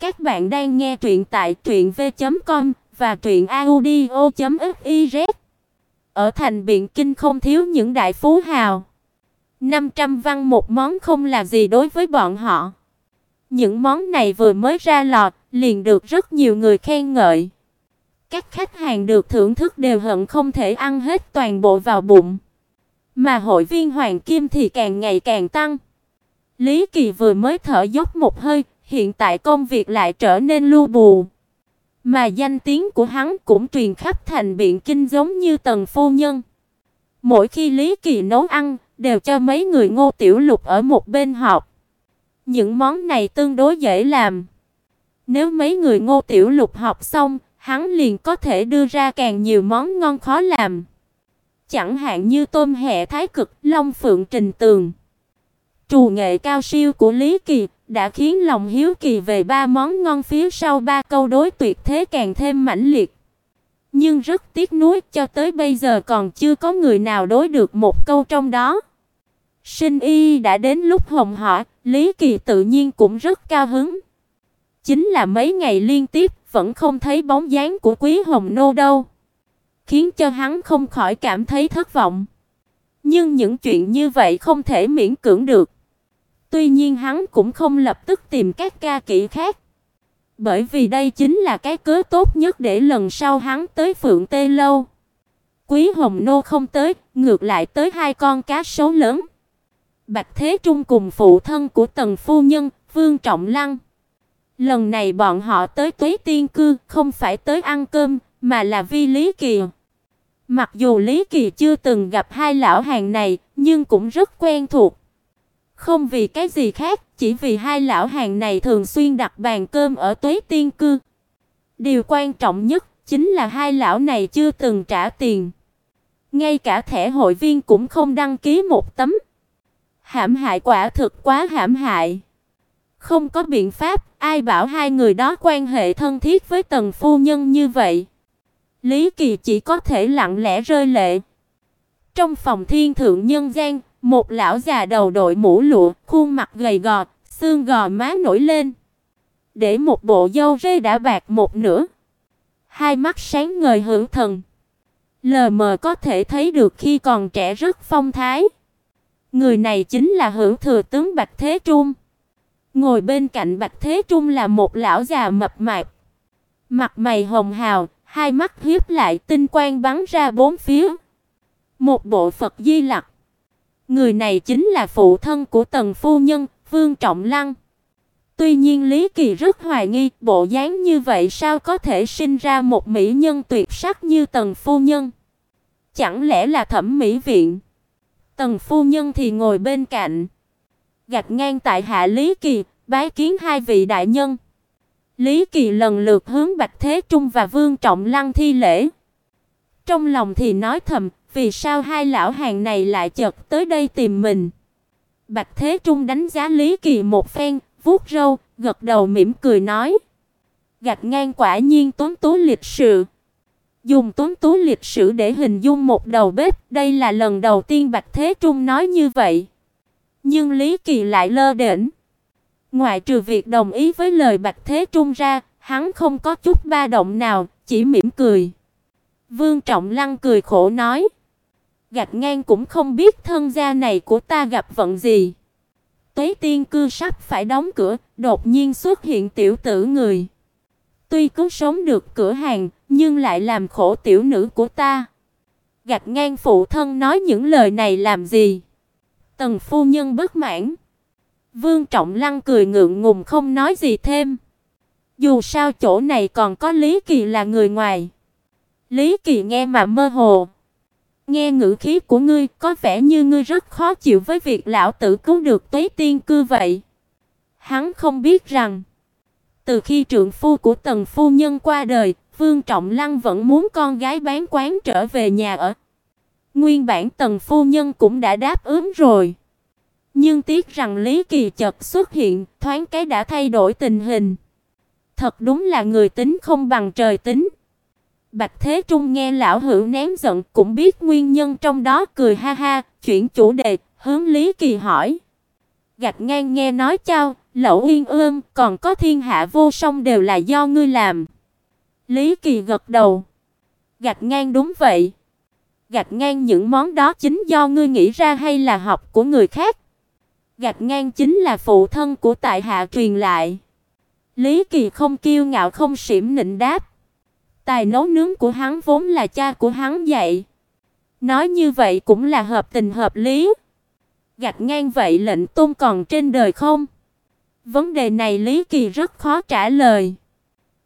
Các bạn đang nghe truyện tại truyệnv.com và truyệnaudio.fiz. Ở thành Biện Kinh không thiếu những đại phú hào. 500 văn một món không là gì đối với bọn họ. Những món này vừa mới ra lò, liền được rất nhiều người khen ngợi. Các khách hàng được thưởng thức đều hận không thể ăn hết toàn bộ vào bụng. Mà hội viên hoàng kim thì càng ngày càng tăng. Lý Kỳ vừa mới thở dốc một hơi, hiện tại công việc lại trở nên lu bù. Mà danh tiếng của hắn cũng truyền khắp thành biện kinh giống như tần phu nhân. Mỗi khi Lý Kỳ nấu ăn, đều cho mấy người Ngô Tiểu Lục ở một bên học. Những món này tương đối dễ làm. Nếu mấy người Ngô Tiểu Lục học xong, hắn liền có thể đưa ra càng nhiều món ngon khó làm. Chẳng hạn như tôm hẹ thái cực, long phượng trình tường. Trù nghệ cao siêu của Lý Kỳ đã khiến lòng hiếu kỳ về ba món ngon phía sau ba câu đối tuyệt thế càng thêm mãnh liệt. Nhưng rất tiếc nuối cho tới bây giờ còn chưa có người nào đối được một câu trong đó. Sinh Y đã đến lúc hồng hỏa, Lý Kỳ tự nhiên cũng rất cao hứng. Chính là mấy ngày liên tiếp vẫn không thấy bóng dáng của Quý Hồng Nô đâu, khiến cho hắn không khỏi cảm thấy thất vọng. Nhưng những chuyện như vậy không thể miễn cưỡng được. Tuy nhiên hắn cũng không lập tức tìm các ca kỹ khác, bởi vì đây chính là cái cớ tốt nhất để lần sau hắn tới Phượng Tê lâu. Quý Hồng Nô không tới, ngược lại tới hai con cá sấu lớn. Bạch Thế Trung cùng phụ thân của Tần phu nhân, Vương Trọng Lăng. Lần này bọn họ tới Tuế Tiên cư, không phải tới ăn cơm, mà là vi Lý Kỳ. Mặc dù Lý Kỳ chưa từng gặp hai lão hàng này, nhưng cũng rất quen thuộc. Không vì cái gì khác, chỉ vì hai lão hàng này thường xuyên đặt bàn cơm ở Tuế Tiên cư. Điều quan trọng nhất chính là hai lão này chưa từng trả tiền. Ngay cả thẻ hội viên cũng không đăng ký một tấm. Hãm hại quả thực quá hãm hại. Không có biện pháp, ai bảo hai người đó quan hệ thân thiết với Tần phu nhân như vậy. Lý Kỳ chỉ có thể lặng lẽ rơi lệ. Trong phòng thiên thượng nhân gian, một lão già đầu đội mũ lụa, khuôn mặt gầy gò, xương gò má nổi lên, để một bộ dâu rê đã bạc một nửa. Hai mắt sáng ngời hưởng thần, lờ mờ có thể thấy được khi còn trẻ rất phong thái. Người này chính là hưởng thừa tướng Bạch Thế Trung. Ngồi bên cạnh Bạch Thế Trung là một lão già mập mạp, mặt mày hồng hào, hai mắt hiếp lại tinh quang bắn ra bốn phía. Một bộ Phật Di Lặc. Người này chính là phụ thân của Tần phu nhân, Vương Trọng Lăng. Tuy nhiên Lý Kỳ rất hoài nghi, bộ dáng như vậy sao có thể sinh ra một mỹ nhân tuyệt sắc như Tần phu nhân? Chẳng lẽ là Thẩm mỹ viện? Tần phu nhân thì ngồi bên cạnh, gạch ngang tại hạ Lý Kỳ, bái kiến hai vị đại nhân. Lý Kỳ lần lượt hướng Bạch Thế Trung và Vương Trọng Lăng thi lễ. Trong lòng thì nói thầm, vì sao hai lão hàng này lại chợt tới đây tìm mình? Bạch Thế Trung đánh giá Lý Kỳ một phen, vuốt râu, gật đầu mỉm cười nói: "Gạch ngang quả nhiên tuấn tú lịch sự." Dùng tuấn tú lịch sử để hình dung một đầu bếp, đây là lần đầu tiên Bạch Thế Trung nói như vậy. Nhưng Lý Kỳ lại lơ đễnh. Ngoại trừ việc đồng ý với lời Bạch Thế Trung ra, hắn không có chút ba động nào, chỉ mỉm cười. Vương Trọng Lăng cười khổ nói: Gạch ngang cũng không biết thân gia này của ta gặp vận gì. Tuế tiên cư sắp phải đóng cửa, đột nhiên xuất hiện tiểu tử người. Tuy cứu sống được cửa hàng, nhưng lại làm khổ tiểu nữ của ta. Gạch ngang phụ thân nói những lời này làm gì? Tần phu nhân bất mãn. Vương Trọng Lăng cười ngượng ngùng không nói gì thêm. Dù sao chỗ này còn có Lý Kỳ là người ngoài. Lý Kỳ nghe mà mơ hồ. Nghe ngữ khí của ngươi, có vẻ như ngươi rất khó chịu với việc lão tử cứu được Tuế Tiên cư vậy. Hắn không biết rằng, từ khi trượng phu của Tần phu nhân qua đời, Vương Trọng Lăng vẫn muốn con gái bán quán trở về nhà ở. Nguyên bản Tần phu nhân cũng đã đáp ứng rồi. Nhưng tiếc rằng Lý Kỳ chợt xuất hiện, thoáng cái đã thay đổi tình hình. Thật đúng là người tính không bằng trời tính. Bạch Thế Trung nghe lão hữu ném giận cũng biết nguyên nhân trong đó cười ha ha, chuyển chủ đề, hướng Lý Kỳ hỏi. Gạch ngang nghe nói chao, Lẩu Yên Ương, còn có thiên hạ vô song đều là do ngươi làm. Lý Kỳ gật đầu. Gạch ngang đúng vậy. Gạch ngang những món đó chính do ngươi nghĩ ra hay là học của người khác? Gạch ngang chính là phụ thân của tại hạ truyền lại. Lý Kỳ không kiêu ngạo không xiểm nịnh đáp. Tài nấu nướng của hắn vốn là cha của hắn dạy. Nói như vậy cũng là hợp tình hợp lý. Gạch ngang vậy lệnh tôn còn trên đời không? Vấn đề này Lý Kỳ rất khó trả lời.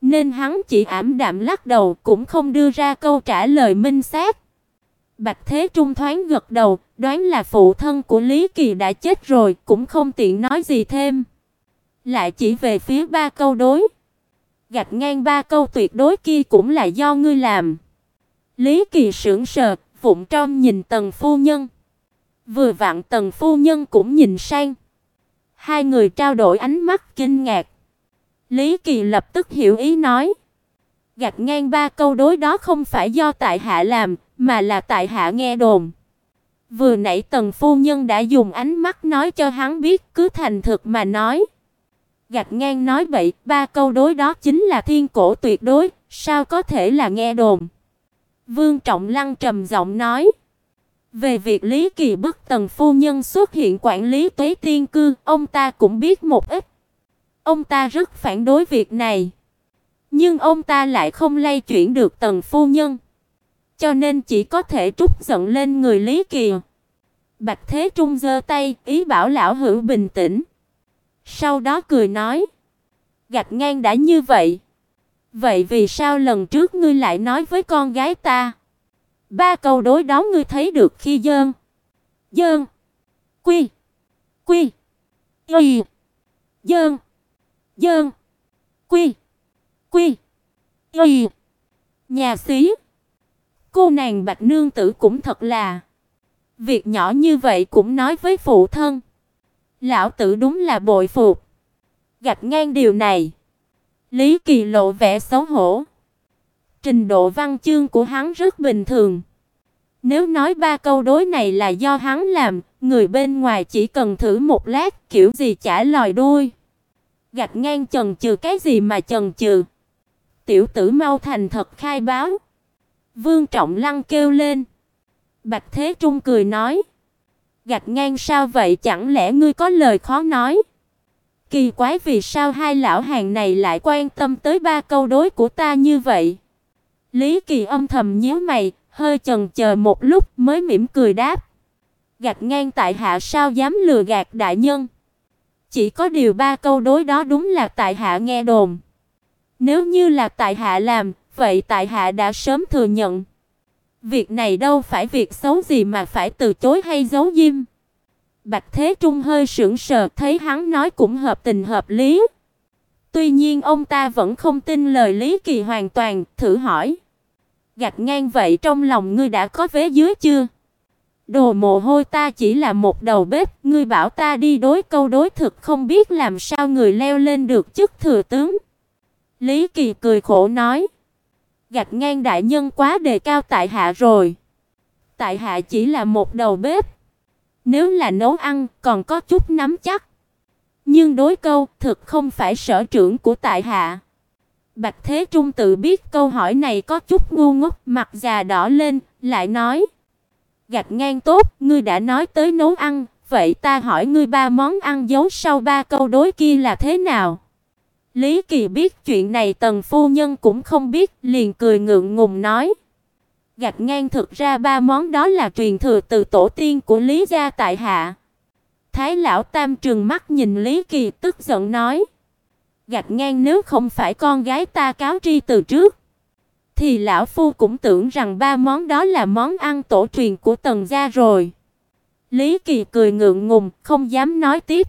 Nên hắn chỉ ảm đạm lắc đầu cũng không đưa ra câu trả lời minh xác. Bạch Thế Trung thoáng gật đầu, đoán là phụ thân của Lý Kỳ đã chết rồi, cũng không tiện nói gì thêm. Lại chỉ về phía ba câu đối. Gạch ngang ba câu tuyệt đối kia cũng là do ngươi làm. Lý Kỳ sững sờ, vụng trong nhìn Tần phu nhân. Vừa vặn Tần phu nhân cũng nhìn sang. Hai người trao đổi ánh mắt kinh ngạc. Lý Kỳ lập tức hiểu ý nói: Gạch ngang ba câu đối đó không phải do tại hạ làm, mà là tại hạ nghe đồn. Vừa nãy Tần phu nhân đã dùng ánh mắt nói cho hắn biết, cứ thành thực mà nói. Gạch ngang nói bậy, ba câu đối đó chính là thiên cổ tuyệt đối, sao có thể là nghe đồn. Vương Trọng Lăng trầm giọng nói. Về việc Lý Kỳ bức Tần phu nhân xuất hiện quản lý Tuế Tiên cư, ông ta cũng biết một ít. Ông ta rất phản đối việc này, nhưng ông ta lại không lay chuyển được Tần phu nhân, cho nên chỉ có thể trút giận lên người Lý Kỳ. Bạch Thế Trung giơ tay, ý bảo lão hữu bình tĩnh. Sau đó cười nói: "Gạch ngang đã như vậy, vậy vì sao lần trước ngươi lại nói với con gái ta?" Ba câu đối đó ngươi thấy được khi dơn. Dơn. Quy. Quy. Y. Dơn. Dơn. Quy. Quy. Y. Nhà xí. Cô nàng Bạch nương tử cũng thật là việc nhỏ như vậy cũng nói với phụ thân. Lão tử đúng là bội phục. Gạch ngang điều này, Lý Kỳ lộ vẻ xấu hổ. Trình độ văn chương của hắn rất bình thường. Nếu nói ba câu đối này là do hắn làm, người bên ngoài chỉ cần thử một lát, kiểu gì chả lòi đuôi. Gạch ngang chần chừ cái gì mà chần chừ. Tiểu tử mau thành thật khai báo. Vương Trọng Lăng kêu lên. Bạch Thế Trung cười nói: "Gạch ngang sao vậy, chẳng lẽ ngươi có lời khó nói?" Kỳ quái vì sao hai lão hàng này lại quan tâm tới ba câu đối của ta như vậy? Lý Kỳ âm thầm nhíu mày, hơi chần chờ một lúc mới mỉm cười đáp. Gạch ngang tại hạ sao dám lừa gạt đại nhân? Chỉ có điều ba câu đối đó đúng là tại hạ nghe đồn. Nếu như là tại hạ làm, vậy tại hạ đã sớm thừa nhận. Việc này đâu phải việc xấu gì mà phải từ chối hay giấu diêm. Bạch Thế Trung hơi sững sờ, thấy hắn nói cũng hợp tình hợp lý. Tuy nhiên ông ta vẫn không tin lời Lý Kỳ hoàn toàn, thử hỏi: "Gạch ngang vậy trong lòng ngươi đã có vế dưới chưa?" Đồ mồ hôi ta chỉ là một đầu bếp, ngươi bảo ta đi đối câu đối thực không biết làm sao người leo lên được chức thừa tướng. Lý Kỳ cười khổ nói: "Gạch ngang đại nhân quá đề cao tại hạ rồi. Tại hạ chỉ là một đầu bếp, nếu là nấu ăn còn có chút nắm chắc. Nhưng đối câu thực không phải sở trưởng của tại hạ." Bạch Thế Trung tự biết câu hỏi này có chút ngu ngốc, mặt già đỏ lên, lại nói: "Gạch ngang tốt, ngươi đã nói tới nấu ăn, vậy ta hỏi ngươi ba món ăn giấu sau ba câu đối kia là thế nào?" Lý Kỳ biết chuyện này Tần phu nhân cũng không biết, liền cười ngượng ngùng nói: "Gạch ngang thực ra ba món đó là truyền thừa từ tổ tiên của Lý gia tại hạ." Thái lão tam trừng mắt nhìn Lý Kỳ tức giận nói: "Gạch ngang nếu không phải con gái ta cáo tri từ trước, thì lão phu cũng tưởng rằng ba món đó là món ăn tổ truyền của Tần gia rồi." Lý Kỳ cười ngượng ngùng, không dám nói tiếp.